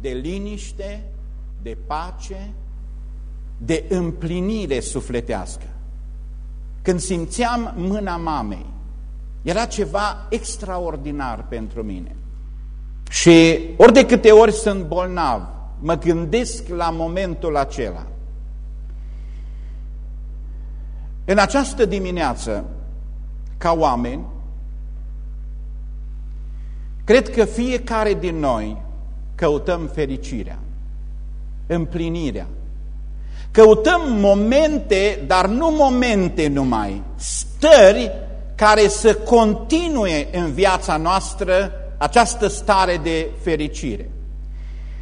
de liniște, de pace, de împlinire sufletească. Când simțeam mâna mamei, era ceva extraordinar pentru mine. Și ori de câte ori sunt bolnav, mă gândesc la momentul acela. În această dimineață, ca oameni, cred că fiecare din noi căutăm fericirea, împlinirea. Căutăm momente, dar nu momente numai, stări care să continue în viața noastră această stare de fericire.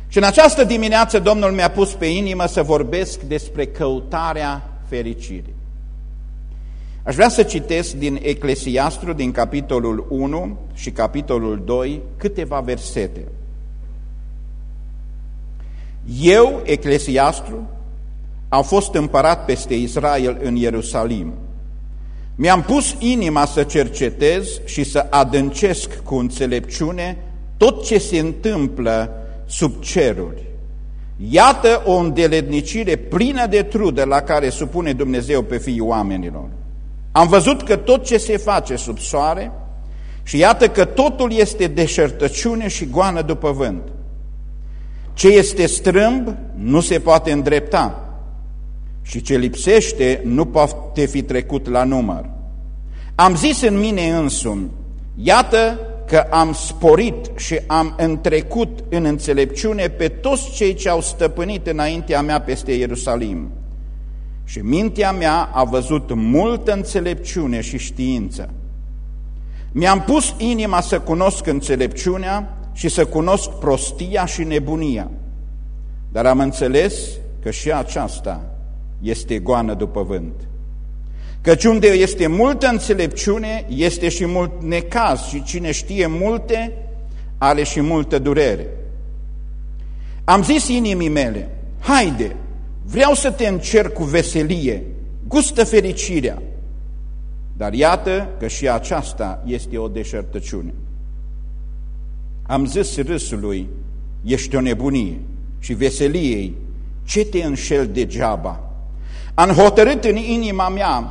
Și în această dimineață Domnul mi-a pus pe inimă să vorbesc despre căutarea fericirii. Aș vrea să citesc din Eclesiastru, din capitolul 1 și capitolul 2, câteva versete. Eu, Eclesiastru, am fost împărat peste Israel în Ierusalim. Mi-am pus inima să cercetez și să adâncesc cu înțelepciune tot ce se întâmplă sub ceruri. Iată o îndeletnicire plină de trudă la care supune Dumnezeu pe fiii oamenilor. Am văzut că tot ce se face sub soare și iată că totul este deșertăciune și goană după vânt. Ce este strâmb nu se poate îndrepta și ce lipsește nu poate fi trecut la număr. Am zis în mine însumi, iată că am sporit și am întrecut în înțelepciune pe toți cei ce au stăpânit înaintea mea peste Ierusalim. Și mintea mea a văzut multă înțelepciune și știință. Mi-am pus inima să cunosc înțelepciunea și să cunosc prostia și nebunia, dar am înțeles că și aceasta este goană după vânt. Căci unde este multă înțelepciune, este și mult necaz și cine știe multe, are și multă durere. Am zis inimii mele, haide, vreau să te încerc cu veselie, gustă fericirea. Dar iată că și aceasta este o deșertăciune. Am zis râsului, ești o nebunie și veseliei, ce te înșel degeaba? Am hotărât în inima mea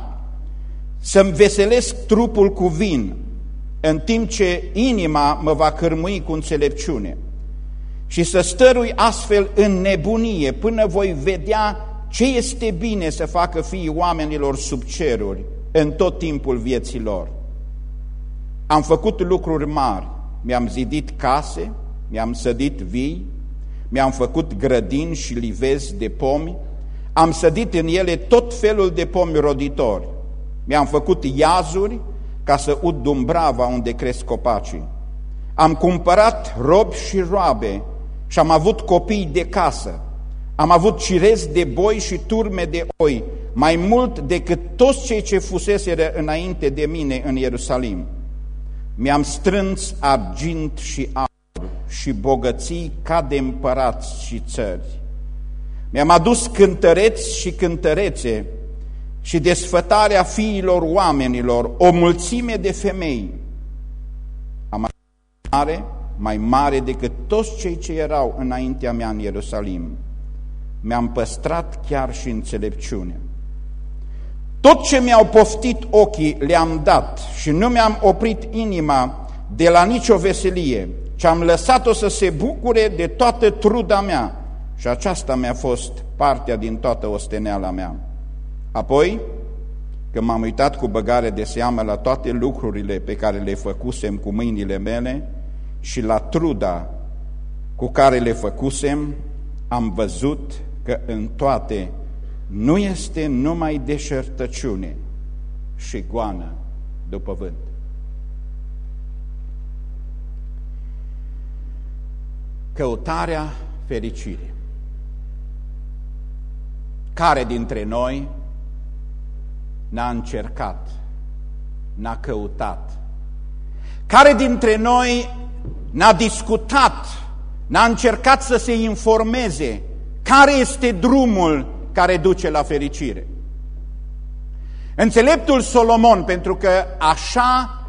să-mi veselesc trupul cu vin, în timp ce inima mă va cărmui cu înțelepciune și să stărui astfel în nebunie până voi vedea ce este bine să facă fiii oamenilor sub ceruri în tot timpul vieții lor. Am făcut lucruri mari, mi-am zidit case, mi-am sădit vii, mi-am făcut grădini și livezi de pomi, am sădit în ele tot felul de pomi roditori, mi-am făcut iazuri ca să ud dumbrava unde cresc copacii. Am cumpărat robi și roabe și am avut copii de casă. Am avut cirezi de boi și turme de oi, mai mult decât toți cei ce fuseseră înainte de mine în Ierusalim. Mi-am strâns argint și aur și bogății ca de împărați și țări. Mi-am adus cântăreți și cântărețe și desfătarea fiilor oamenilor, o mulțime de femei, am mare, mai mare decât toți cei ce erau înaintea mea în Ierusalim. Mi-am păstrat chiar și înțelepciunea. Tot ce mi-au poftit ochii le-am dat și nu mi-am oprit inima de la nicio veselie, ci am lăsat-o să se bucure de toată truda mea și aceasta mi-a fost partea din toată osteneala mea. Apoi, când m-am uitat cu băgare de seamă la toate lucrurile pe care le făcusem cu mâinile mele și la truda cu care le făcusem, am văzut că în toate nu este numai deșertăciune și goană după vânt. Căutarea fericirii. Care dintre noi n-a încercat, n-a căutat? Care dintre noi n-a discutat, n-a încercat să se informeze care este drumul care duce la fericire? Înțeleptul Solomon, pentru că așa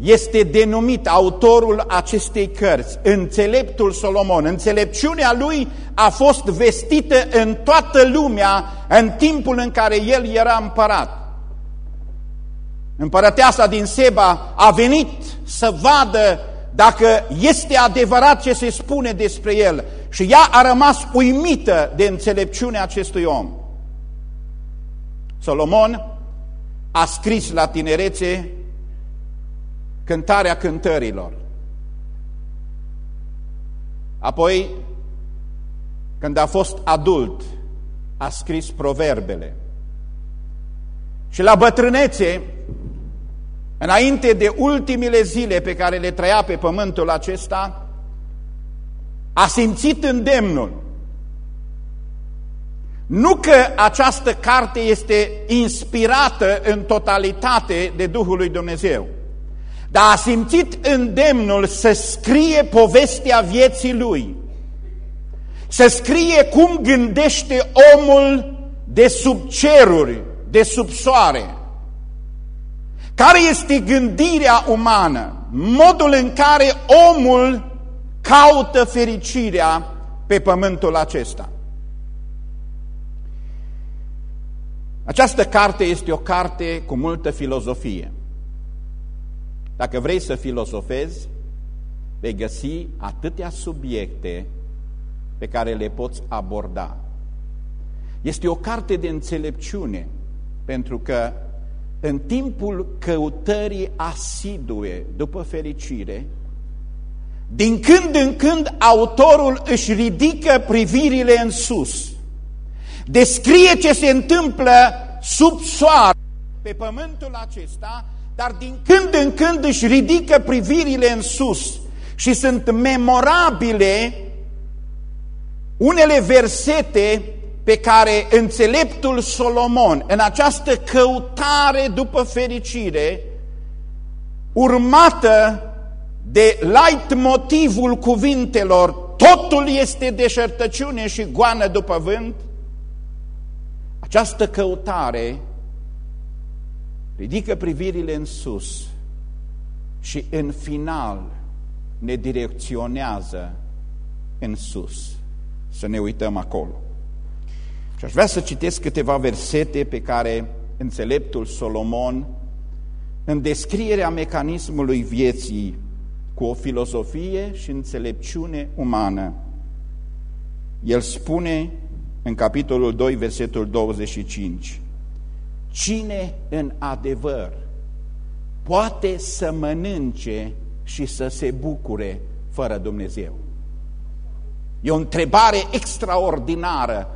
este denumit autorul acestei cărți, înțeleptul Solomon. Înțelepciunea lui a fost vestită în toată lumea în timpul în care el era împărat. Împărăteasa din Seba a venit să vadă dacă este adevărat ce se spune despre el și ea a rămas uimită de înțelepciunea acestui om. Solomon a scris la tinerețe cântarea cântărilor. Apoi, când a fost adult, a scris proverbele. Și la bătrânețe, înainte de ultimile zile pe care le trăia pe pământul acesta, a simțit îndemnul. Nu că această carte este inspirată în totalitate de Duhul lui Dumnezeu, dar a simțit îndemnul să scrie povestea vieții lui, să scrie cum gândește omul de sub ceruri, de sub soare. Care este gândirea umană? Modul în care omul caută fericirea pe pământul acesta. Această carte este o carte cu multă filozofie. Dacă vrei să filozofezi, vei găsi atâtea subiecte pe care le poți aborda. Este o carte de înțelepciune, pentru că în timpul căutării asidue după fericire, din când în când autorul își ridică privirile în sus, descrie ce se întâmplă sub soare pe pământul acesta dar din când în când își ridică privirile în sus. Și sunt memorabile unele versete pe care înțeleptul Solomon, în această căutare după fericire, urmată de light motivul cuvintelor, totul este deșertăciune și goană după vânt, această căutare ridică privirile în sus și în final ne direcționează în sus. Să ne uităm acolo. Și aș vrea să citesc câteva versete pe care înțeleptul Solomon, în descrierea mecanismului vieții cu o filozofie și înțelepciune umană, el spune în capitolul 2, versetul 25, Cine în adevăr poate să mănânce și să se bucure fără Dumnezeu? E o întrebare extraordinară.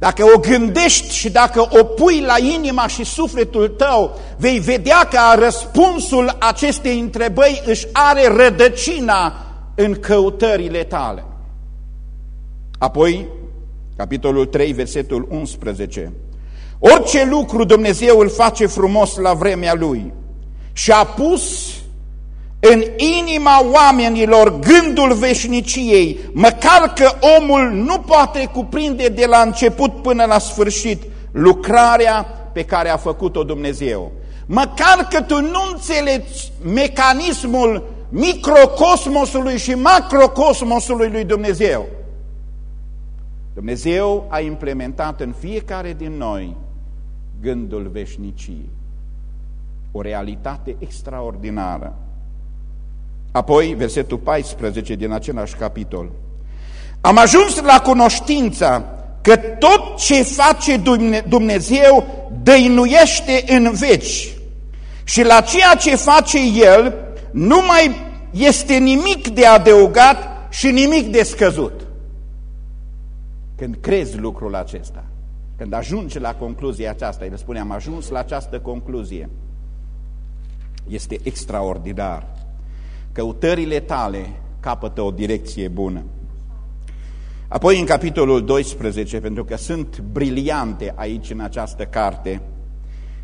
Dacă o gândești și dacă o pui la inima și sufletul tău, vei vedea că răspunsul acestei întrebări își are rădăcina în căutările tale. Apoi, capitolul 3, versetul 11. Orice lucru Dumnezeu îl face frumos la vremea Lui și a pus în inima oamenilor gândul veșniciei, măcar că omul nu poate cuprinde de la început până la sfârșit lucrarea pe care a făcut-o Dumnezeu. Măcar că tu nu înțelegi mecanismul microcosmosului și macrocosmosului lui Dumnezeu. Dumnezeu a implementat în fiecare din noi gândul veșniciei. O realitate extraordinară. Apoi, versetul 14 din același capitol. Am ajuns la cunoștința că tot ce face Dumnezeu dăinuiește în veci și la ceea ce face El nu mai este nimic de adăugat și nimic de scăzut. Când crezi lucrul acesta, când ajunge la concluzia aceasta, el spune, am ajuns la această concluzie, este extraordinar. Căutările tale capătă o direcție bună. Apoi în capitolul 12, pentru că sunt briliante aici în această carte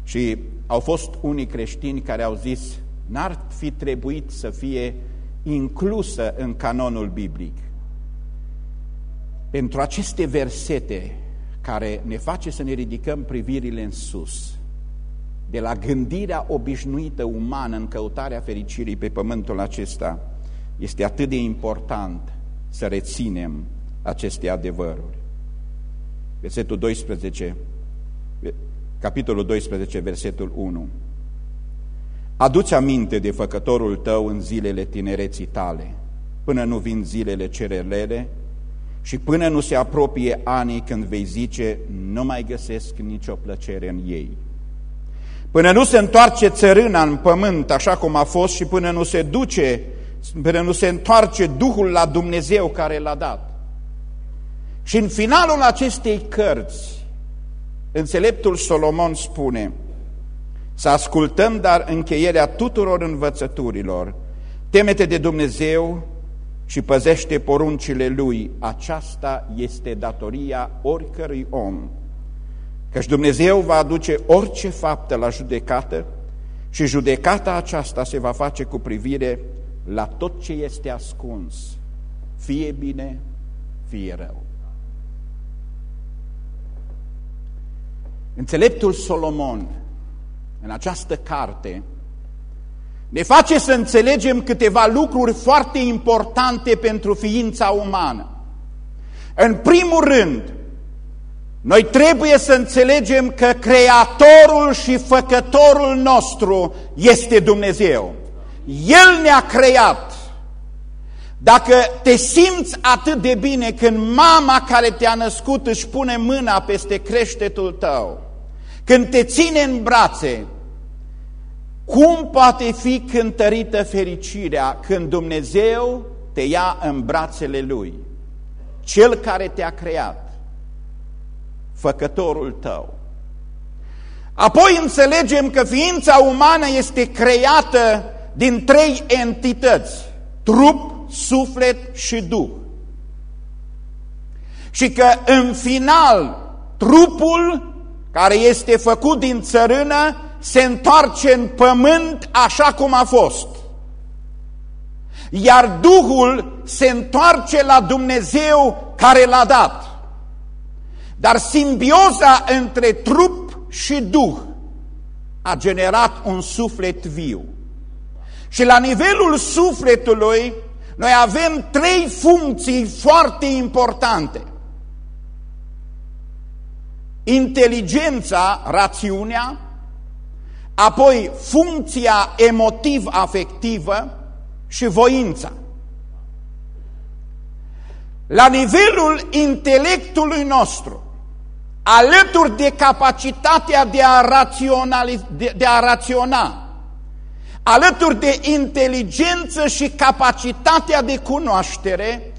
și au fost unii creștini care au zis n-ar fi trebuit să fie inclusă în canonul biblic. Pentru aceste versete care ne face să ne ridicăm privirile în sus, de la gândirea obișnuită umană în căutarea fericirii pe pământul acesta, este atât de important să reținem aceste adevăruri. Versetul 12, capitolul 12, versetul 1. Aduți aminte de făcătorul tău în zilele tinereții tale, până nu vin zilele cerelele și până nu se apropie anii când vei zice, nu mai găsesc nicio plăcere în ei. Până nu se întoarce țărâna în pământ așa cum a fost și până nu se duce, până nu se întoarce Duhul la Dumnezeu care l-a dat. Și în finalul acestei cărți, înțeleptul Solomon spune, să ascultăm dar încheierea tuturor învățăturilor, temete de Dumnezeu și păzește poruncile Lui. Aceasta este datoria oricărui om. Căci Dumnezeu va aduce orice faptă la judecată și judecata aceasta se va face cu privire la tot ce este ascuns, fie bine, fie rău. Înțeleptul Solomon în această carte ne face să înțelegem câteva lucruri foarte importante pentru ființa umană. În primul rând, noi trebuie să înțelegem că Creatorul și Făcătorul nostru este Dumnezeu. El ne-a creat. Dacă te simți atât de bine când mama care te-a născut își pune mâna peste creștetul tău, când te ține în brațe, cum poate fi cântărită fericirea când Dumnezeu te ia în brațele Lui? Cel care te-a creat, făcătorul tău. Apoi înțelegem că ființa umană este creată din trei entități, trup, suflet și duh. Și că în final trupul care este făcut din țărână se întoarce în pământ așa cum a fost. Iar Duhul se întoarce la Dumnezeu care l-a dat. Dar simbioza între trup și Duh a generat un suflet viu. Și la nivelul sufletului noi avem trei funcții foarte importante. Inteligența, rațiunea, apoi funcția emotiv-afectivă și voința. La nivelul intelectului nostru, alături de capacitatea de a, de, de a raționa, alături de inteligență și capacitatea de cunoaștere,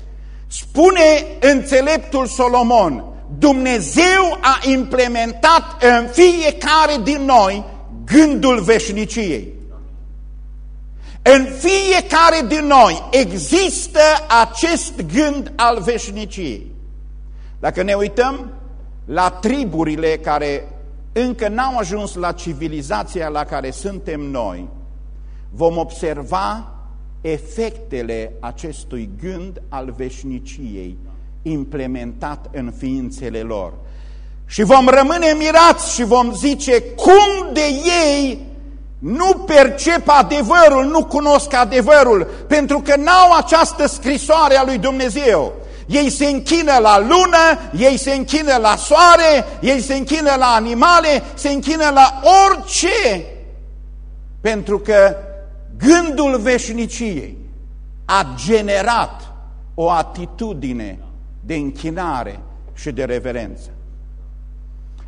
spune înțeleptul Solomon, Dumnezeu a implementat în fiecare din noi gândul veșniciei. În fiecare din noi există acest gând al veșniciei. Dacă ne uităm la triburile care încă n-au ajuns la civilizația la care suntem noi, vom observa efectele acestui gând al veșniciei implementat în ființele lor. Și vom rămâne mirați și vom zice cum de ei nu percep adevărul, nu cunosc adevărul, pentru că n-au această scrisoare a lui Dumnezeu. Ei se închină la lună, ei se închină la soare, ei se închină la animale, se închină la orice, pentru că gândul veșniciei a generat o atitudine de închinare și de reverență.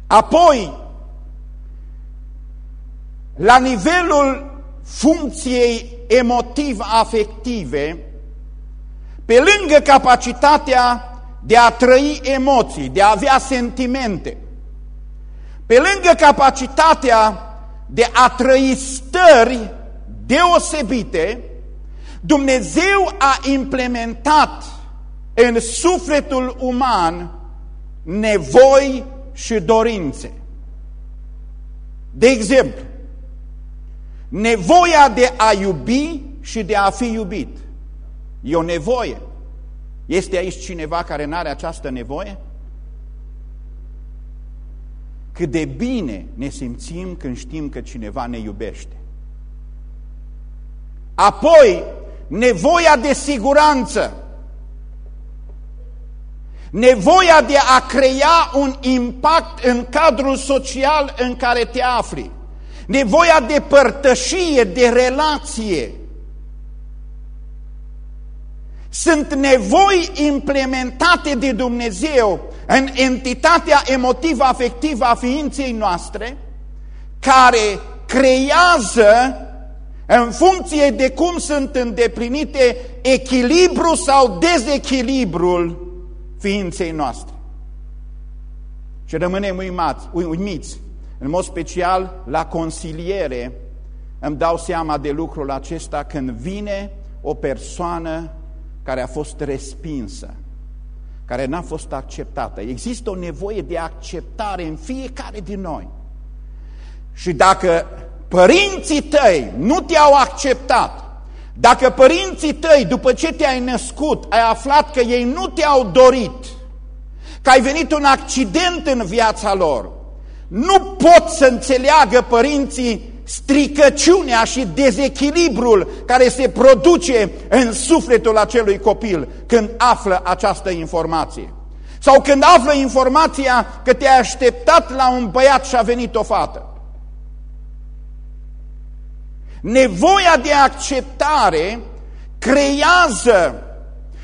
Apoi, la nivelul funcției emotiv-afective, pe lângă capacitatea de a trăi emoții, de a avea sentimente, pe lângă capacitatea de a trăi stări deosebite, Dumnezeu a implementat în sufletul uman nevoi și dorințe. De exemplu, nevoia de a iubi și de a fi iubit. E o nevoie. Este aici cineva care nu are această nevoie? cât de bine ne simțim când știm că cineva ne iubește. Apoi, nevoia de siguranță, nevoia de a crea un impact în cadrul social în care te afli, nevoia de părtășie, de relație, sunt nevoi implementate de Dumnezeu în entitatea emotivă afectivă a ființei noastre, care creează în funcție de cum sunt îndeplinite echilibru sau dezechilibrul ființei noastre. Și rămânem uimați, uimiți, în mod special la consiliere, îmi dau seama de lucrul acesta când vine o persoană care a fost respinsă, care n-a fost acceptată. Există o nevoie de acceptare în fiecare din noi. Și dacă părinții tăi nu te-au acceptat, dacă părinții tăi, după ce te-ai născut, ai aflat că ei nu te-au dorit, că ai venit un accident în viața lor, nu pot să înțeleagă părinții stricăciunea și dezechilibrul care se produce în sufletul acelui copil când află această informație. Sau când află informația că te-ai așteptat la un băiat și a venit o fată. Nevoia de acceptare creează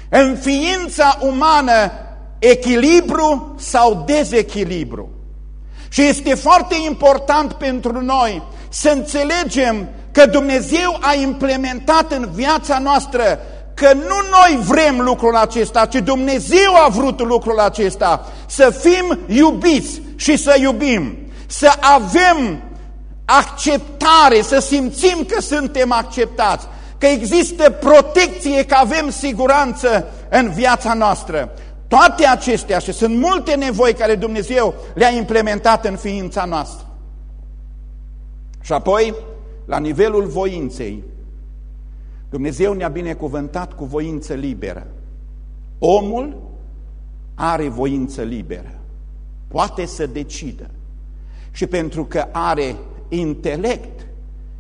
în ființa umană echilibru sau dezechilibru. Și este foarte important pentru noi să înțelegem că Dumnezeu a implementat în viața noastră că nu noi vrem lucrul acesta, ci Dumnezeu a vrut lucrul acesta, să fim iubiți și să iubim, să avem acceptare, să simțim că suntem acceptați, că există protecție, că avem siguranță în viața noastră. Toate acestea și sunt multe nevoi care Dumnezeu le-a implementat în ființa noastră. Și apoi, la nivelul voinței, Dumnezeu ne-a binecuvântat cu voință liberă. Omul are voință liberă, poate să decidă. Și pentru că are intelect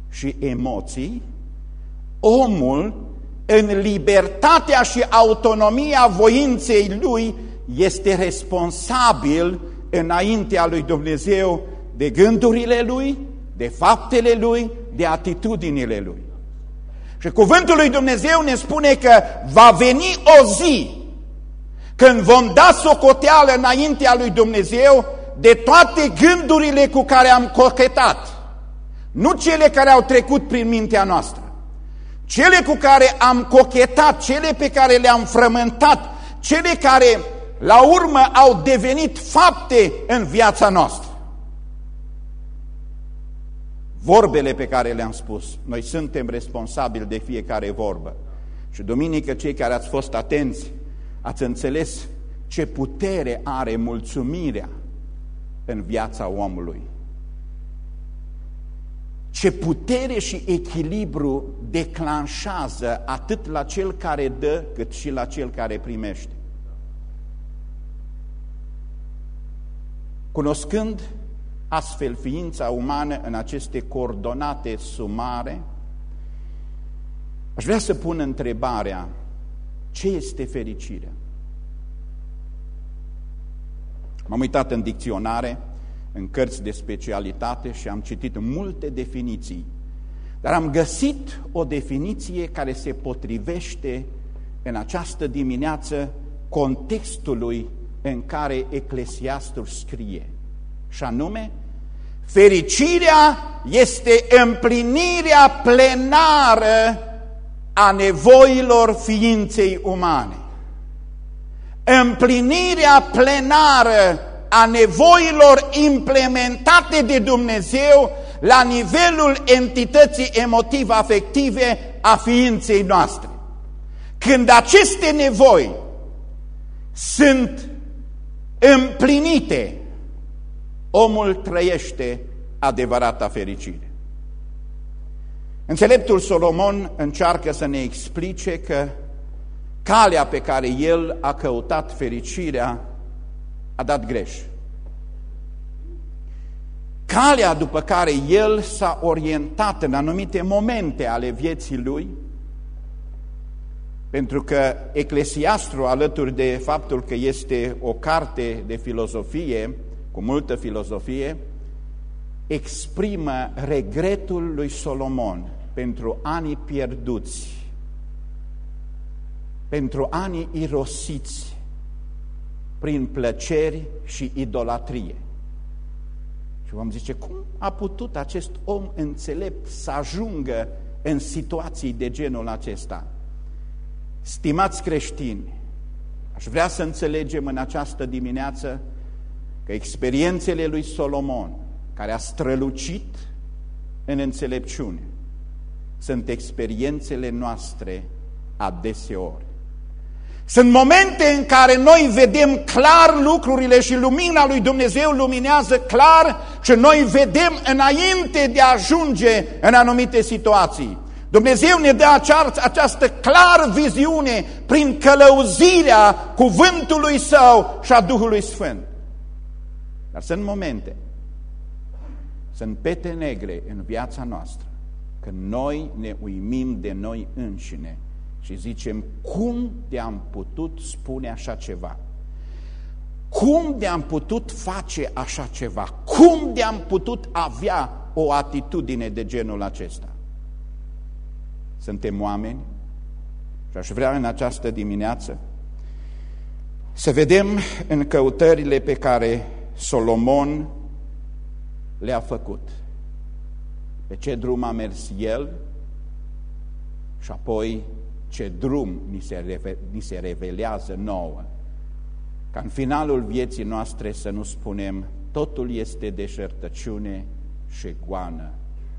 și emoții, omul, în libertatea și autonomia voinței lui, este responsabil înaintea lui Dumnezeu de gândurile lui, de faptele lui, de atitudinile lui. Și cuvântul lui Dumnezeu ne spune că va veni o zi când vom da socoteală înaintea lui Dumnezeu de toate gândurile cu care am cochetat. Nu cele care au trecut prin mintea noastră. Cele cu care am cochetat, cele pe care le-am frământat, cele care la urmă au devenit fapte în viața noastră. Vorbele pe care le-am spus, noi suntem responsabili de fiecare vorbă. Și duminică cei care ați fost atenți, ați înțeles ce putere are mulțumirea în viața omului. Ce putere și echilibru declanșează atât la cel care dă, cât și la cel care primește. Cunoscând astfel ființa umană în aceste coordonate sumare, aș vrea să pun întrebarea, ce este fericirea? M-am uitat în dicționare, în cărți de specialitate și am citit multe definiții, dar am găsit o definiție care se potrivește în această dimineață contextului în care Eclesiastul scrie, și anume Fericirea este împlinirea plenară a nevoilor ființei umane. Împlinirea plenară a nevoilor implementate de Dumnezeu la nivelul entității emotiv-afective a ființei noastre. Când aceste nevoi sunt împlinite, omul trăiește adevărata fericire. Înțeleptul Solomon încearcă să ne explice că calea pe care el a căutat fericirea a dat greș. calea după care el s-a orientat în anumite momente ale vieții lui, pentru că Eclesiastru, alături de faptul că este o carte de filozofie, cu multă filozofie, exprimă regretul lui Solomon pentru anii pierduți, pentru anii irosiți prin plăceri și idolatrie. Și vom zice, cum a putut acest om înțelept să ajungă în situații de genul acesta? Stimați creștini, aș vrea să înțelegem în această dimineață că experiențele lui Solomon, care a strălucit în înțelepciune, sunt experiențele noastre adeseori. Sunt momente în care noi vedem clar lucrurile și lumina lui Dumnezeu luminează clar și noi vedem înainte de a ajunge în anumite situații. Dumnezeu ne dă această, această clar viziune prin călăuzirea cuvântului Său și a Duhului Sfânt. Dar sunt momente, sunt pete negre în viața noastră, când noi ne uimim de noi înșine și zicem, cum de-am putut spune așa ceva? Cum de-am putut face așa ceva? Cum de-am putut avea o atitudine de genul acesta? Suntem oameni și aș vrea în această dimineață să vedem în căutările pe care Solomon le-a făcut. Pe ce drum a mers el și apoi ce drum ni se, ni se revelează nouă. Ca în finalul vieții noastre să nu spunem totul este deșertăciune și goană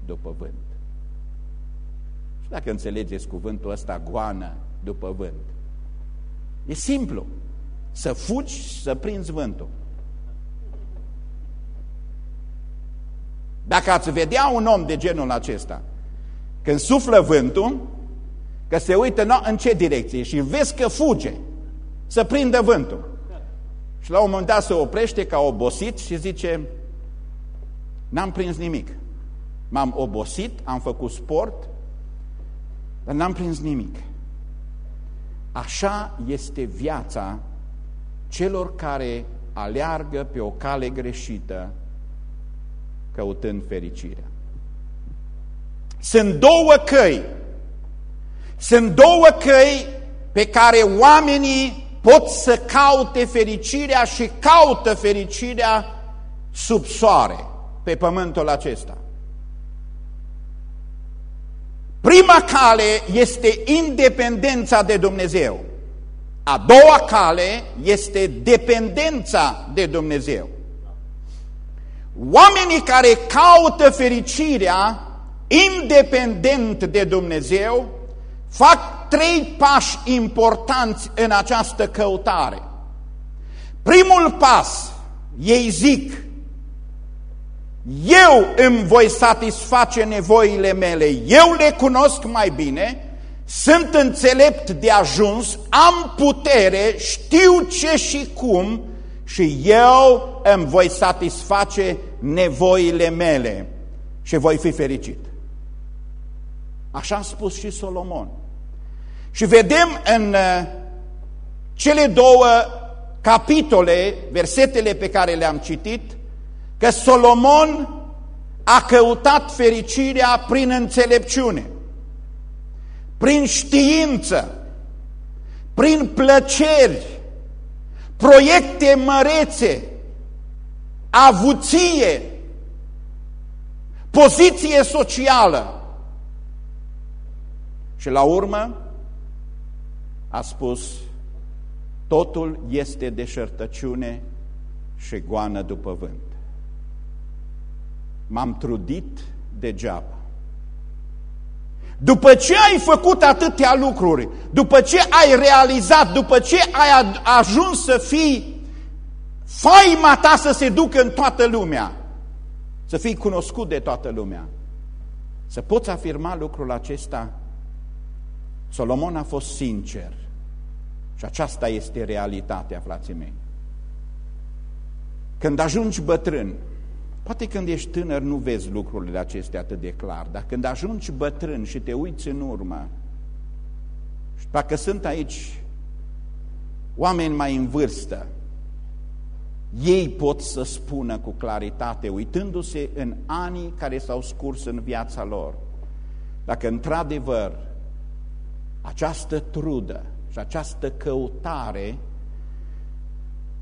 după vânt. Și dacă înțelegeți cuvântul ăsta, goană după vânt, e simplu. Să fugi și să prinzi vântul. Dacă ați vedea un om de genul acesta, când suflă vântul, că se uită în ce direcție și vezi că fuge, să prindă vântul. Și la un moment dat se oprește ca obosit și zice, n-am prins nimic. M-am obosit, am făcut sport, dar n-am prins nimic. Așa este viața celor care aleargă pe o cale greșită căutând fericirea. Sunt două căi. Sunt două căi pe care oamenii pot să caute fericirea și caută fericirea sub soare, pe pământul acesta. Prima cale este independența de Dumnezeu. A doua cale este dependența de Dumnezeu. Oamenii care caută fericirea independent de Dumnezeu fac trei pași importanți în această căutare. Primul pas, ei zic, eu îmi voi satisface nevoile mele, eu le cunosc mai bine, sunt înțelept de ajuns, am putere, știu ce și cum și eu îmi voi satisface nevoile mele și voi fi fericit. Așa a spus și Solomon. Și vedem în uh, cele două capitole, versetele pe care le-am citit, că Solomon a căutat fericirea prin înțelepciune, prin știință, prin plăceri, proiecte mărețe, avuție, poziție socială. Și la urmă a spus, totul este deșertăciune și goană după vânt. M-am trudit degeaba. După ce ai făcut atâtea lucruri, după ce ai realizat, după ce ai ajuns să fii faima ta să se ducă în toată lumea, să fii cunoscut de toată lumea, să poți afirma lucrul acesta, Solomon a fost sincer și aceasta este realitatea, frații mei. Când ajungi bătrân, Poate când ești tânăr nu vezi lucrurile acestea atât de clar, dar când ajungi bătrân și te uiți în urmă, și dacă sunt aici oameni mai în vârstă, ei pot să spună cu claritate, uitându-se în anii care s-au scurs în viața lor, dacă într-adevăr această trudă și această căutare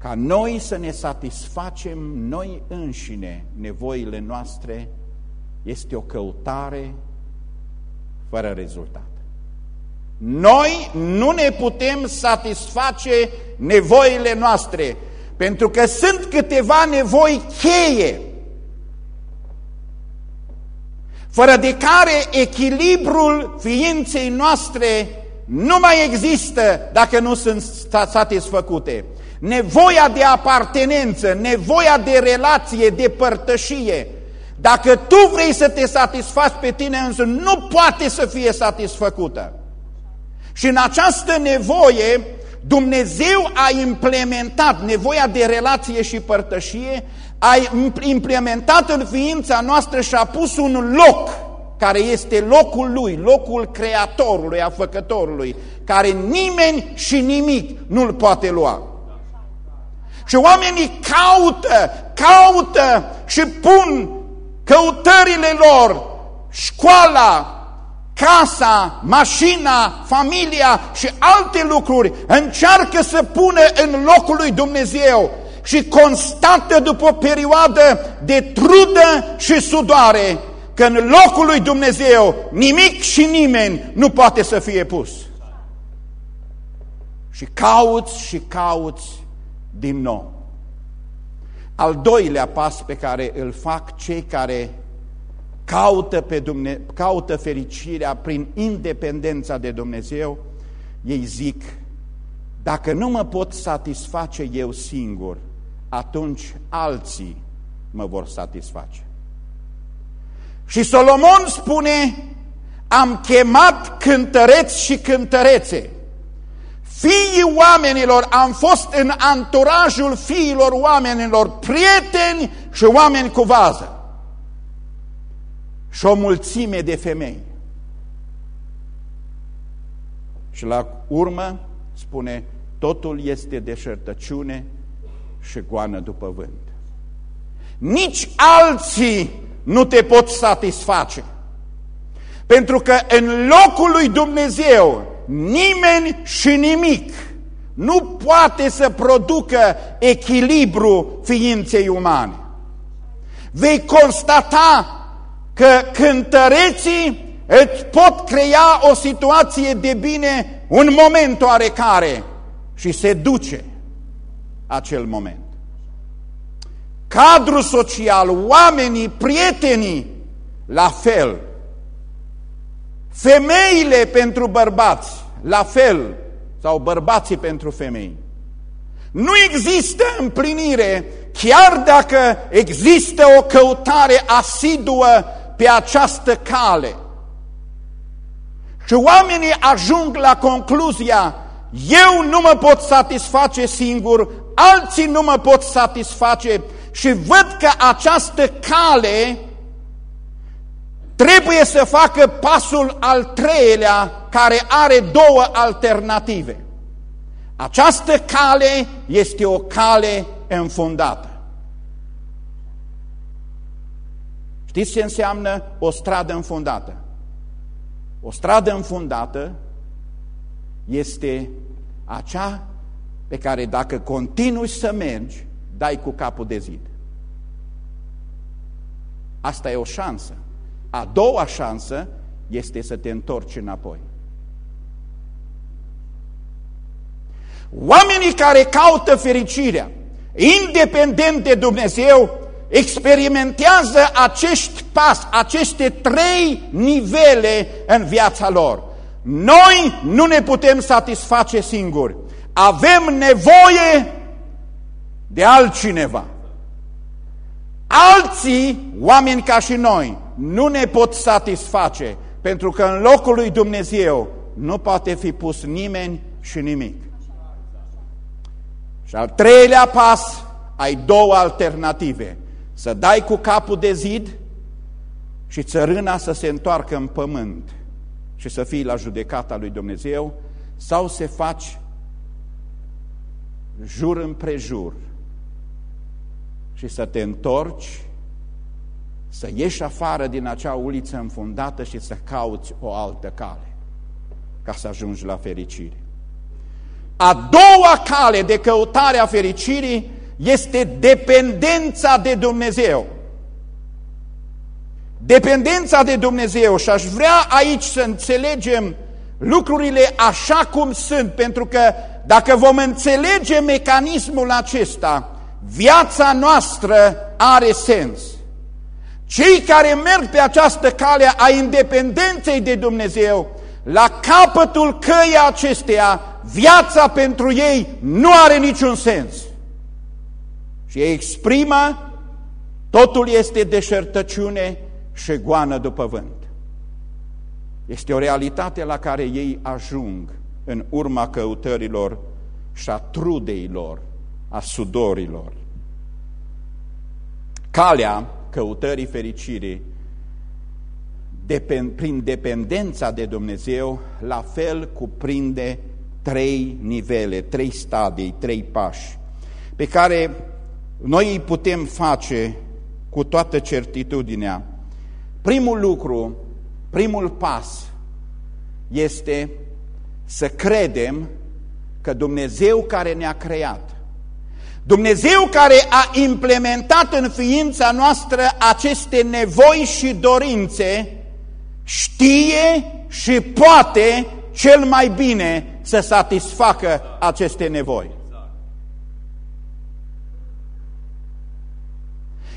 ca noi să ne satisfacem noi înșine nevoile noastre, este o căutare fără rezultat. Noi nu ne putem satisface nevoile noastre, pentru că sunt câteva nevoi cheie, fără de care echilibrul ființei noastre nu mai există dacă nu sunt satisfăcute. Nevoia de apartenență, nevoia de relație, de părtășie. Dacă tu vrei să te satisfaci pe tine însă, nu poate să fie satisfăcută. Și în această nevoie, Dumnezeu a implementat nevoia de relație și părtășie, a implementat în ființa noastră și a pus un loc care este locul lui, locul creatorului, a făcătorului, care nimeni și nimic nu-l poate lua. Și oamenii caută, caută și pun căutările lor, școala, casa, mașina, familia și alte lucruri, încearcă să pună în locul lui Dumnezeu și constată după o perioadă de trudă și sudoare că în locul lui Dumnezeu nimic și nimeni nu poate să fie pus. Și cauți și cauți din nou. Al doilea pas pe care îl fac cei care caută, pe Dumne caută fericirea prin independența de Dumnezeu, ei zic, dacă nu mă pot satisface eu singur, atunci alții mă vor satisface. Și Solomon spune, am chemat cântăreți și cântărețe. Fiii oamenilor, am fost în anturajul fiilor oamenilor, prieteni și oameni cu vază și o mulțime de femei. Și la urmă spune, totul este deșertăciune și goană după vânt. Nici alții nu te pot satisface. Pentru că în locul lui Dumnezeu nimeni și nimic nu poate să producă echilibru ființei umane. Vei constata că cântăreții îți pot crea o situație de bine un moment oarecare și se duce acel moment. Cadrul social, oamenii, prietenii, la fel. Femeile pentru bărbați, la fel, sau bărbații pentru femei. Nu există împlinire, chiar dacă există o căutare asiduă pe această cale. Și oamenii ajung la concluzia, eu nu mă pot satisface singur, alții nu mă pot satisface și văd că această cale trebuie să facă pasul al treilea care are două alternative. Această cale este o cale înfundată. Știți ce înseamnă o stradă înfundată? O stradă înfundată este acea pe care dacă continui să mergi, dai cu capul de zid. Asta e o șansă. A doua șansă este să te întorci înapoi. Oamenii care caută fericirea, independent de Dumnezeu, experimentează acești pas, aceste trei nivele în viața lor. Noi nu ne putem satisface singuri. Avem nevoie de altcineva. Alții, oameni ca și noi, nu ne pot satisface, pentru că în locul lui Dumnezeu nu poate fi pus nimeni și nimic. Și al treilea pas, ai două alternative Să dai cu capul de zid și țărâna să se întoarcă în pământ și să fii la judecata lui Dumnezeu sau să faci jur împrejur și să te întorci, să ieși afară din acea uliță înfundată și să cauți o altă cale ca să ajungi la fericire. A doua cale de căutare a fericirii este dependența de Dumnezeu. Dependența de Dumnezeu și aș vrea aici să înțelegem lucrurile așa cum sunt, pentru că dacă vom înțelege mecanismul acesta, viața noastră are sens. Cei care merg pe această cale a independenței de Dumnezeu, la capătul căii acesteia, viața pentru ei nu are niciun sens. Și ei exprimă, totul este deșertăciune și goană după vânt. Este o realitate la care ei ajung în urma căutărilor și a trudeilor, a sudorilor. Calea căutării fericirii depend, prin dependența de Dumnezeu, la fel cuprinde trei nivele, trei stadii, trei pași, pe care noi îi putem face cu toată certitudinea. Primul lucru, primul pas este să credem că Dumnezeu care ne-a creat, Dumnezeu care a implementat în ființa noastră aceste nevoi și dorințe, știe și poate cel mai bine să satisfacă aceste nevoi.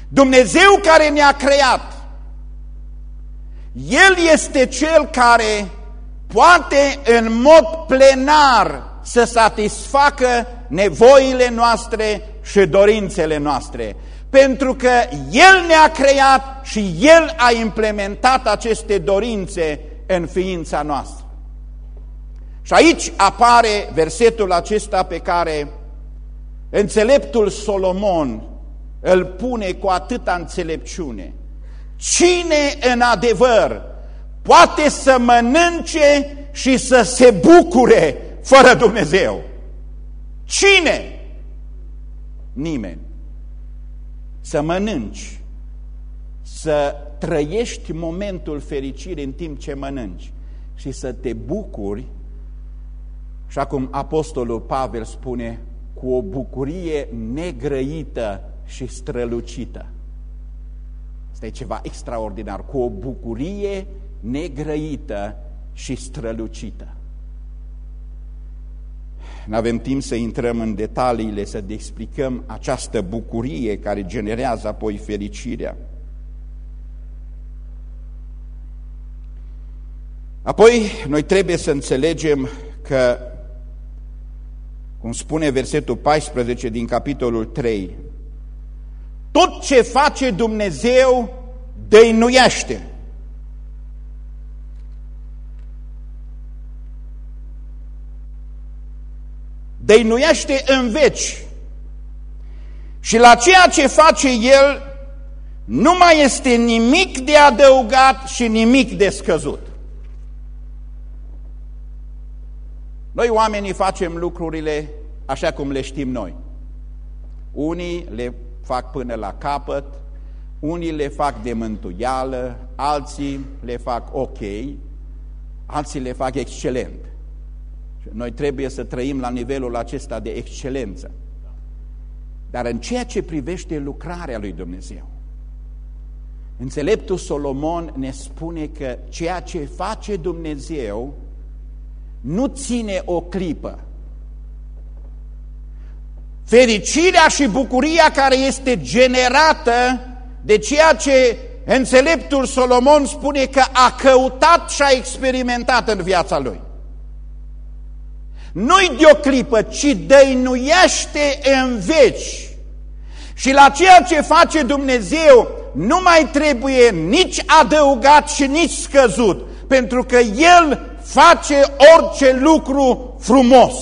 Dumnezeu care ne-a creat, El este Cel care poate în mod plenar să satisfacă nevoile noastre și dorințele noastre. Pentru că El ne-a creat și El a implementat aceste dorințe în ființa noastră. Și aici apare versetul acesta pe care înțeleptul Solomon îl pune cu atâta înțelepciune. Cine în adevăr poate să mănânce și să se bucure fără Dumnezeu? Cine? Nimeni. Să mănânci, să trăiești momentul fericirii în timp ce mănânci și să te bucuri, și acum Apostolul Pavel spune, cu o bucurie negrăită și strălucită. Asta e ceva extraordinar, cu o bucurie negrăită și strălucită. Nu avem timp să intrăm în detaliile, să explicăm această bucurie care generează apoi fericirea. Apoi, noi trebuie să înțelegem că, cum spune versetul 14 din capitolul 3, tot ce face Dumnezeu dăinuiește. Dăinuiește în veci. Și la ceea ce face El nu mai este nimic de adăugat și nimic de scăzut. Noi oamenii facem lucrurile așa cum le știm noi. Unii le fac până la capăt, unii le fac de mântuială, alții le fac ok, alții le fac excelent. Noi trebuie să trăim la nivelul acesta de excelență. Dar în ceea ce privește lucrarea lui Dumnezeu, înțeleptul Solomon ne spune că ceea ce face Dumnezeu nu ține o clipă, fericirea și bucuria care este generată de ceea ce înțeleptul Solomon spune că a căutat și a experimentat în viața lui. Nu-i de o clipă, ci dăinuiește în veci. Și la ceea ce face Dumnezeu nu mai trebuie nici adăugat și nici scăzut, pentru că El face orice lucru frumos.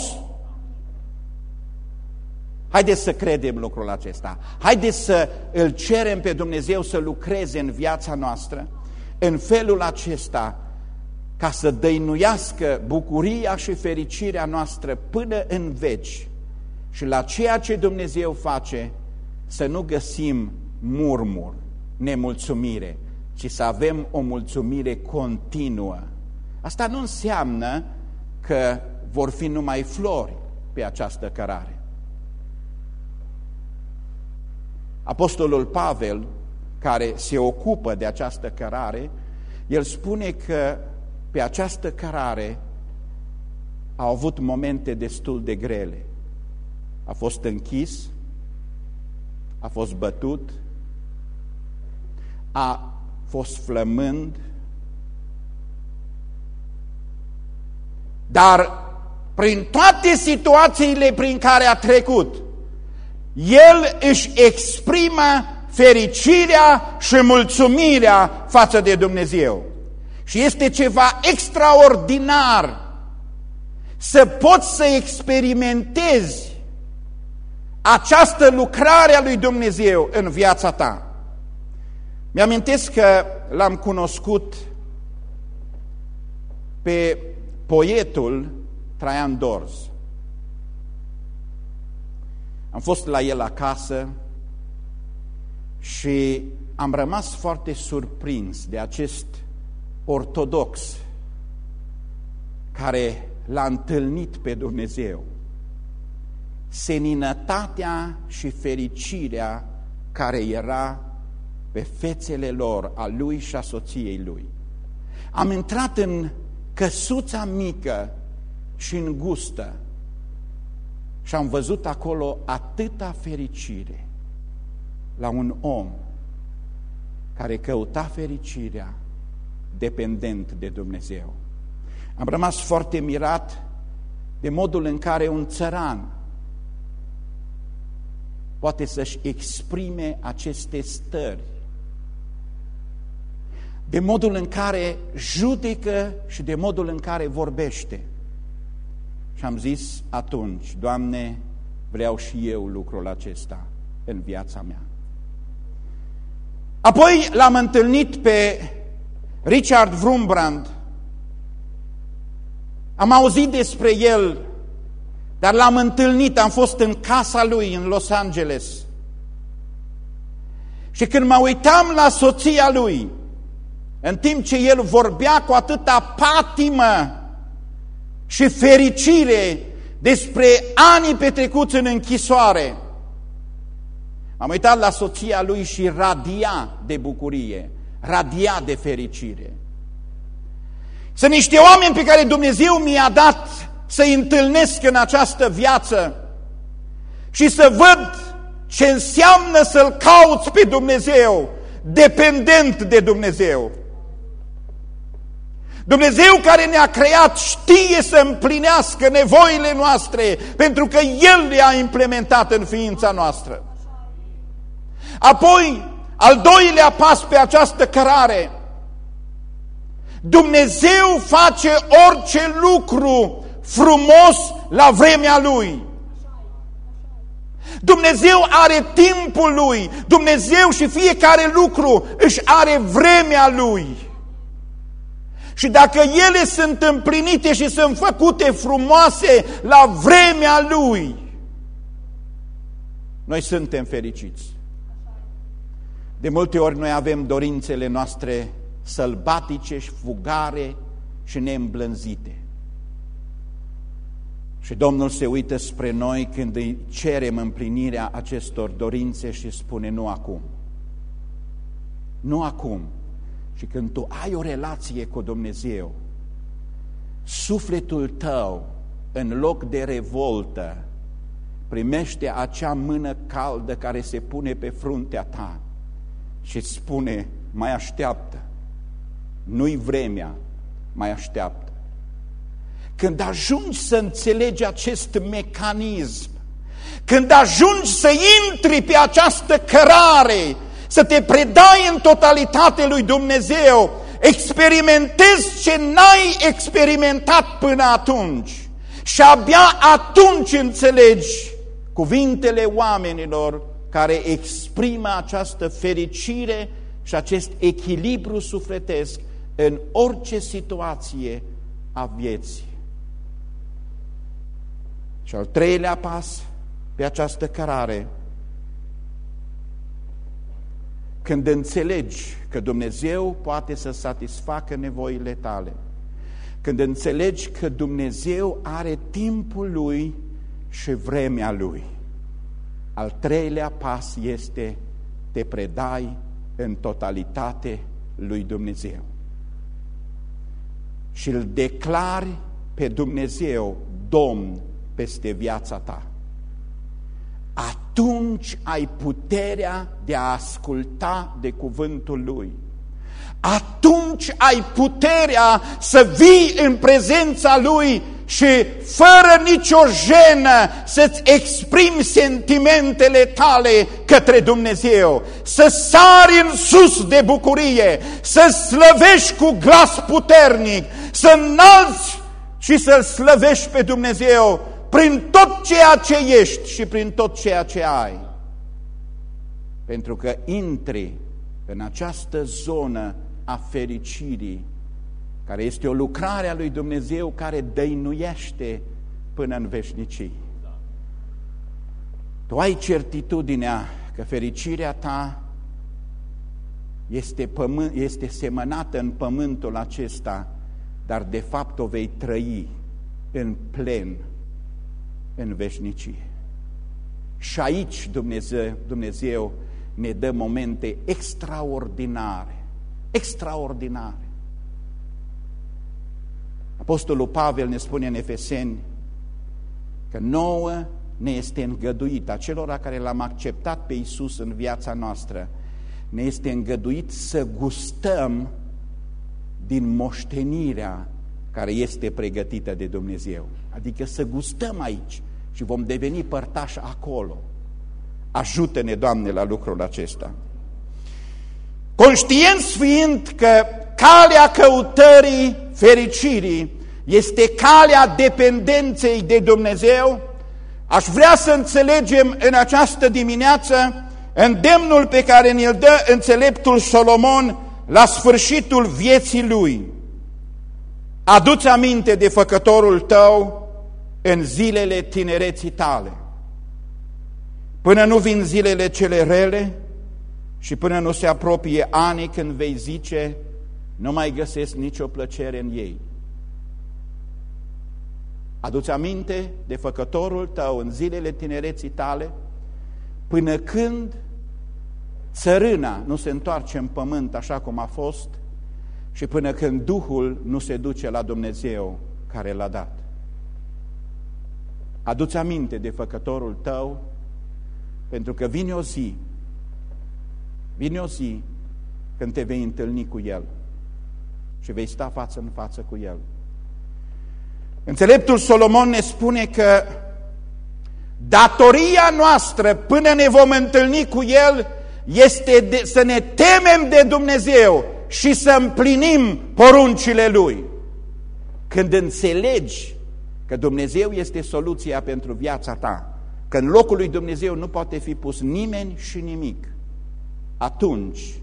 Haideți să credem lucrul acesta. Haideți să îl cerem pe Dumnezeu să lucreze în viața noastră în felul acesta ca să dăinuiască bucuria și fericirea noastră până în veci și la ceea ce Dumnezeu face să nu găsim murmur, nemulțumire, ci să avem o mulțumire continuă. Asta nu înseamnă că vor fi numai flori pe această cărare. Apostolul Pavel, care se ocupă de această cărare, el spune că pe această cărare au avut momente destul de grele. A fost închis, a fost bătut, a fost flămând, dar prin toate situațiile prin care a trecut, el își exprimă fericirea și mulțumirea față de Dumnezeu. Și este ceva extraordinar să poți să experimentezi această lucrare a lui Dumnezeu în viața ta. Mi-amintesc că l-am cunoscut pe poetul Traian Dorz. Am fost la el acasă și am rămas foarte surprins de acest ortodox care l-a întâlnit pe Dumnezeu. Seninătatea și fericirea care era pe fețele lor, a lui și a soției lui. Am intrat în căsuța mică și îngustă și am văzut acolo atâta fericire la un om care căuta fericirea dependent de Dumnezeu. Am rămas foarte mirat de modul în care un țăran poate să-și exprime aceste stări, de modul în care judecă și de modul în care vorbește. Și am zis atunci, Doamne, vreau și eu lucrul acesta în viața mea. Apoi l-am întâlnit pe Richard Vrumbrand. Am auzit despre el, dar l-am întâlnit, am fost în casa lui în Los Angeles. Și când mă uitam la soția lui, în timp ce el vorbea cu atâta patimă și fericire despre anii petrecuți în închisoare, am uitat la soția lui și radia de bucurie, radia de fericire. Sunt niște oameni pe care Dumnezeu mi-a dat să-i întâlnesc în această viață și să văd ce înseamnă să-L cauți pe Dumnezeu, dependent de Dumnezeu. Dumnezeu care ne-a creat știe să împlinească nevoile noastre pentru că El le-a implementat în ființa noastră. Apoi, al doilea pas pe această cărare, Dumnezeu face orice lucru frumos la vremea Lui. Dumnezeu are timpul Lui, Dumnezeu și fiecare lucru își are vremea Lui. Și dacă ele sunt împlinite și sunt făcute frumoase la vremea Lui, noi suntem fericiți. De multe ori noi avem dorințele noastre sălbatice și fugare și neîmblânzite. Și Domnul se uită spre noi când îi cerem împlinirea acestor dorințe și spune nu acum. Nu acum. Și când tu ai o relație cu Dumnezeu, sufletul tău, în loc de revoltă, primește acea mână caldă care se pune pe fruntea ta și spune, mai așteaptă, nu-i vremea, mai așteaptă. Când ajungi să înțelegi acest mecanism, când ajungi să intri pe această cărare, să te predai în totalitate lui Dumnezeu, experimentezi ce n-ai experimentat până atunci și abia atunci înțelegi cuvintele oamenilor care exprimă această fericire și acest echilibru sufletesc în orice situație a vieții. Și al treilea pas pe această cărare, când înțelegi că Dumnezeu poate să satisfacă nevoile tale, când înțelegi că Dumnezeu are timpul Lui și vremea Lui. Al treilea pas este te predai în totalitate lui Dumnezeu și îl declari pe Dumnezeu Domn peste viața ta. Atunci ai puterea de a asculta de cuvântul Lui. Atunci ai puterea să vii în prezența Lui și fără nicio jenă să-ți exprimi sentimentele tale către Dumnezeu, să sari în sus de bucurie, să slăvești cu glas puternic, să înalți și să-L slăvești pe Dumnezeu prin tot ceea ce ești și prin tot ceea ce ai. Pentru că intri în această zonă a fericirii care este o lucrare a lui Dumnezeu care dăinuiește până în veșnicii. Tu ai certitudinea că fericirea ta este, pământ, este semănată în pământul acesta, dar de fapt o vei trăi în plen în veșnicie. Și aici Dumnezeu, Dumnezeu ne dă momente extraordinare, extraordinare Apostolul Pavel ne spune în Efeseni că nouă ne este îngăduit, acelora care l-am acceptat pe Iisus în viața noastră, ne este îngăduit să gustăm din moștenirea care este pregătită de Dumnezeu. Adică să gustăm aici și vom deveni părtași acolo. Ajută-ne, Doamne, la lucrul acesta. Conștienți fiind că calea căutării fericirii este calea dependenței de Dumnezeu, aș vrea să înțelegem în această dimineață îndemnul pe care ne-l dă înțeleptul Solomon la sfârșitul vieții lui. Aduți aminte de făcătorul tău în zilele tinereții tale, până nu vin zilele cele rele și până nu se apropie anii când vei zice, nu mai găsesc nicio plăcere în ei. Aduți aminte de făcătorul tău în zilele tinereții tale, până când țărâna nu se întoarce în pământ așa cum a fost și până când Duhul nu se duce la Dumnezeu care l-a dat. Aduți aminte de făcătorul tău, pentru că vine o zi, vine o zi când te vei întâlni cu El și vei sta față în față cu El. Înțeleptul Solomon ne spune că datoria noastră până ne vom întâlni cu El este de, să ne temem de Dumnezeu și să împlinim poruncile Lui. Când înțelegi că Dumnezeu este soluția pentru viața ta, că în locul lui Dumnezeu nu poate fi pus nimeni și nimic, atunci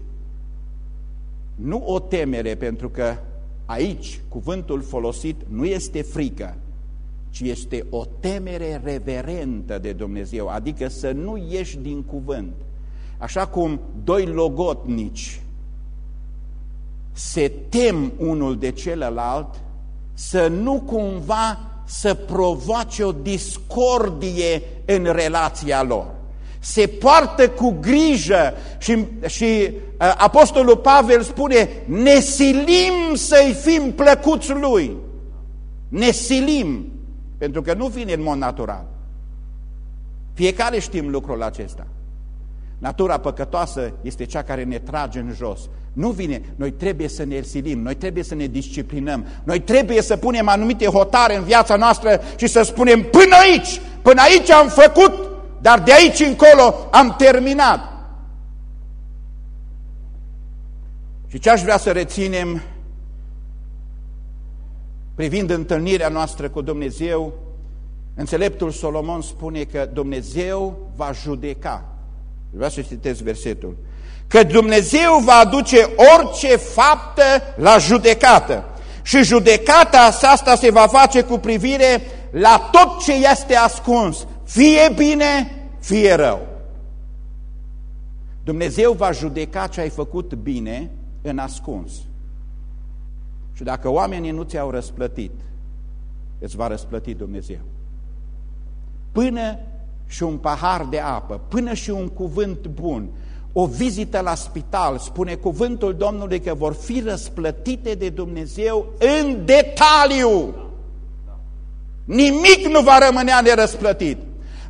nu o temere pentru că Aici, cuvântul folosit nu este frică, ci este o temere reverentă de Dumnezeu, adică să nu ieși din cuvânt. Așa cum doi logotnici se tem unul de celălalt, să nu cumva să provoace o discordie în relația lor se poartă cu grijă și, și uh, Apostolul Pavel spune ne silim să-i fim plăcuți lui. Ne silim, pentru că nu vine în mod natural. Fiecare știm lucrul acesta. Natura păcătoasă este cea care ne trage în jos. Nu vine, noi trebuie să ne silim, noi trebuie să ne disciplinăm, noi trebuie să punem anumite hotare în viața noastră și să spunem până aici, până aici am făcut dar de aici încolo am terminat. Și ce aș vrea să reținem privind întâlnirea noastră cu Dumnezeu Înțeleptul Solomon spune că Dumnezeu va judeca. Vreau să citesc versetul. Că Dumnezeu va aduce orice faptă la judecată. Și judecata asta se va face cu privire la tot ce este ascuns, fie bine, fie rău. Dumnezeu va judeca ce ai făcut bine în ascuns. Și dacă oamenii nu ți-au răsplătit, îți va răsplăti Dumnezeu. Până și un pahar de apă, până și un cuvânt bun, o vizită la spital, spune cuvântul Domnului că vor fi răsplătite de Dumnezeu în detaliu. Nimic nu va rămânea nerăsplătit.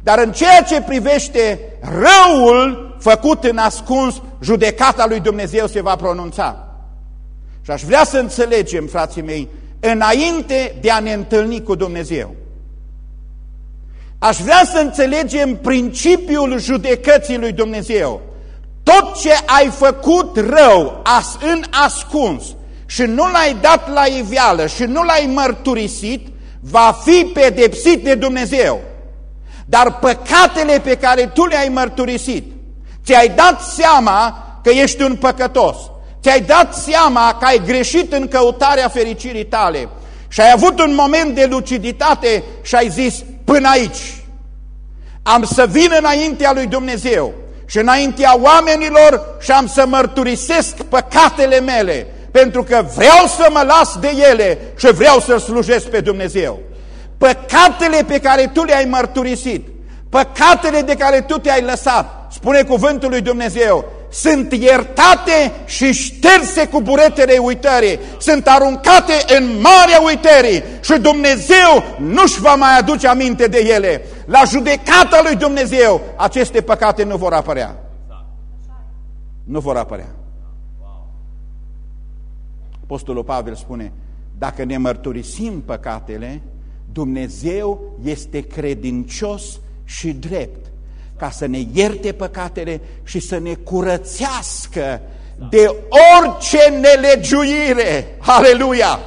Dar în ceea ce privește răul făcut în ascuns, judecata lui Dumnezeu se va pronunța. Și aș vrea să înțelegem, frații mei, înainte de a ne întâlni cu Dumnezeu. Aș vrea să înțelegem principiul judecății lui Dumnezeu. Tot ce ai făcut rău as, în ascuns și nu l-ai dat la iveală și nu l-ai mărturisit, va fi pedepsit de Dumnezeu. Dar păcatele pe care tu le-ai mărturisit, ți-ai dat seama că ești un păcătos, ți-ai dat seama că ai greșit în căutarea fericirii tale. Și ai avut un moment de luciditate și ai zis, până aici, am să vin înaintea lui Dumnezeu și înaintea oamenilor și am să mărturisesc păcatele mele, pentru că vreau să mă las de ele și vreau să slujesc pe Dumnezeu. Păcatele pe care tu le-ai mărturisit, păcatele de care tu te-ai lăsat, spune cuvântul lui Dumnezeu, sunt iertate și șterse cu buretele uitării, sunt aruncate în marea uitării și Dumnezeu nu-și va mai aduce aminte de ele. La judecata lui Dumnezeu aceste păcate nu vor apărea. Nu vor apărea. Apostolul Pavel spune, dacă ne mărturisim păcatele, Dumnezeu este credincios și drept ca să ne ierte păcatele și să ne curățească de orice nelegiuire. Aleluia!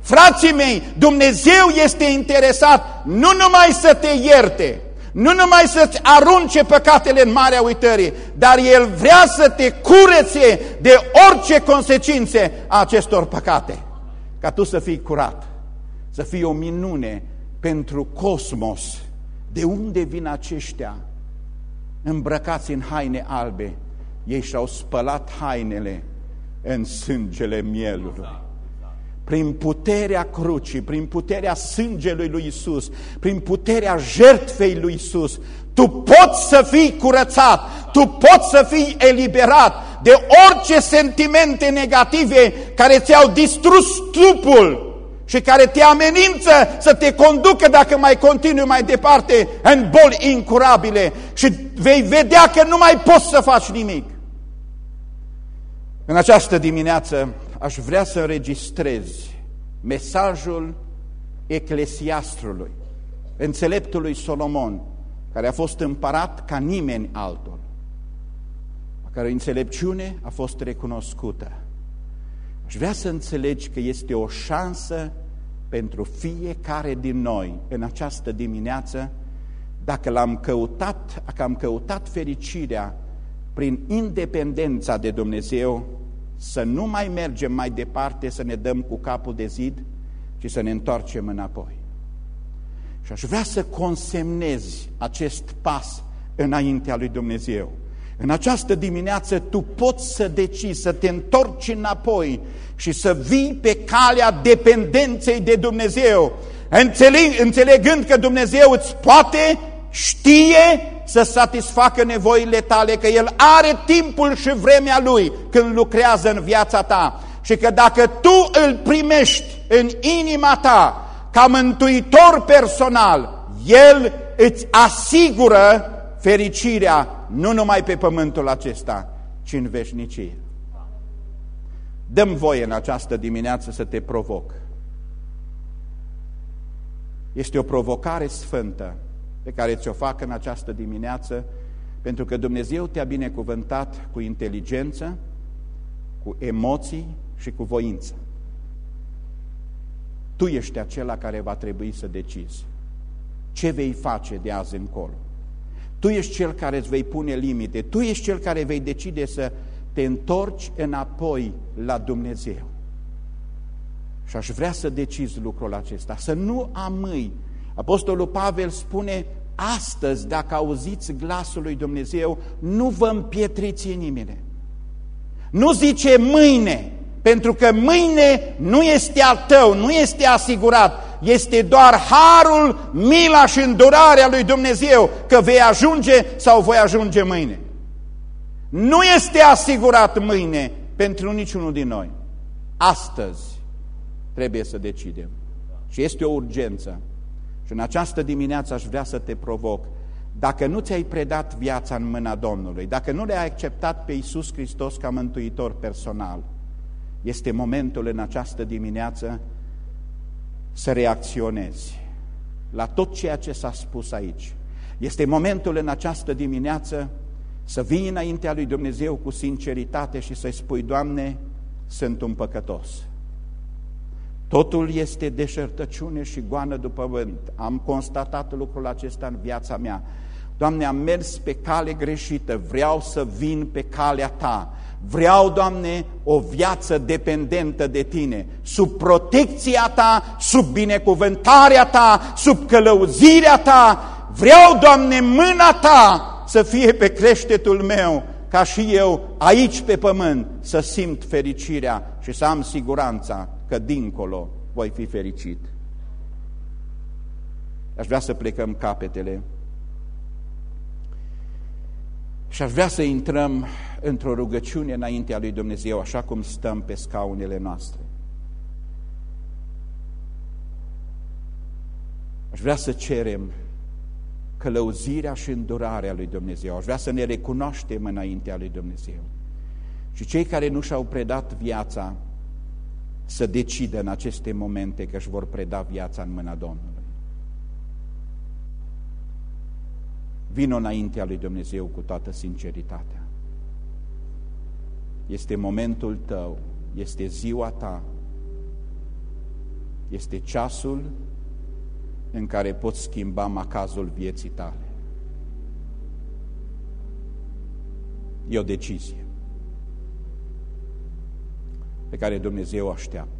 Frații mei, Dumnezeu este interesat nu numai să te ierte, nu numai să-ți arunce păcatele în marea uitării, dar El vrea să te curețe de orice consecințe a acestor păcate. Ca tu să fii curat, să fii o minune pentru cosmos. De unde vin aceștia îmbrăcați în haine albe? Ei și-au spălat hainele în sângele mielului prin puterea crucii, prin puterea sângelui lui Isus, prin puterea jertfei lui Isus, tu poți să fii curățat, tu poți să fii eliberat de orice sentimente negative care ți-au distrus trupul și care te amenință să te conducă dacă mai continui mai departe în boli incurabile și vei vedea că nu mai poți să faci nimic. În această dimineață aș vrea să înregistrezi mesajul eclesiastrului, înțeleptului Solomon, care a fost împărat ca nimeni altul, a care înțelepciune a fost recunoscută. Aș vrea să înțelegi că este o șansă pentru fiecare din noi în această dimineață, dacă l-am căutat, dacă am căutat fericirea prin independența de Dumnezeu, să nu mai mergem mai departe, să ne dăm cu capul de zid, ci să ne întoarcem înapoi. Și aș vrea să consemnezi acest pas înaintea lui Dumnezeu. În această dimineață tu poți să decizi să te întorci înapoi și să vii pe calea dependenței de Dumnezeu, înțeleg, înțelegând că Dumnezeu îți poate, știe să satisfacă nevoile tale, că El are timpul și vremea Lui când lucrează în viața ta. Și că dacă tu îl primești în inima ta ca mântuitor personal, El îți asigură fericirea nu numai pe pământul acesta, ci în veșnicie. Dăm voie în această dimineață să te provoc. Este o provocare sfântă pe care ți-o fac în această dimineață, pentru că Dumnezeu te-a binecuvântat cu inteligență, cu emoții și cu voință. Tu ești acela care va trebui să decizi ce vei face de azi încolo. Tu ești cel care îți vei pune limite, tu ești cel care vei decide să te întorci înapoi la Dumnezeu. Și aș vrea să decizi lucrul acesta, să nu amâi. Apostolul Pavel spune, astăzi, dacă auziți glasul lui Dumnezeu, nu vă împietriți inimile. Nu zice mâine, pentru că mâine nu este al tău, nu este asigurat, este doar harul, mila și îndurarea lui Dumnezeu că vei ajunge sau voi ajunge mâine. Nu este asigurat mâine pentru niciunul din noi. Astăzi trebuie să decidem. Și este o urgență. Și în această dimineață aș vrea să te provoc. Dacă nu ți-ai predat viața în mâna Domnului, dacă nu le-ai acceptat pe Iisus Hristos ca mântuitor personal, este momentul în această dimineață să reacționezi la tot ceea ce s-a spus aici. Este momentul în această dimineață să vii înaintea lui Dumnezeu cu sinceritate și să-i spui, Doamne, sunt un păcătos. Totul este deșertăciune și goană după vânt. Am constatat lucrul acesta în viața mea. Doamne, am mers pe cale greșită, vreau să vin pe calea Ta. Vreau, Doamne, o viață dependentă de Tine, sub protecția Ta, sub binecuvântarea Ta, sub călăuzirea Ta. Vreau, Doamne, mâna Ta să fie pe creștetul meu, ca și eu aici pe pământ să simt fericirea și să am siguranța că dincolo voi fi fericit. Aș vrea să plecăm capetele și aș vrea să intrăm într-o rugăciune înaintea lui Dumnezeu, așa cum stăm pe scaunele noastre. Aș vrea să cerem călăuzirea și îndurarea lui Dumnezeu. Aș vrea să ne recunoaștem înaintea lui Dumnezeu. Și cei care nu și-au predat viața să decidă în aceste momente că își vor preda viața în mâna Domnului. Vino înaintea lui Dumnezeu cu toată sinceritatea. Este momentul tău, este ziua ta, este ceasul în care poți schimba macazul vieții tale. E o decizie pe care Dumnezeu o așteaptă.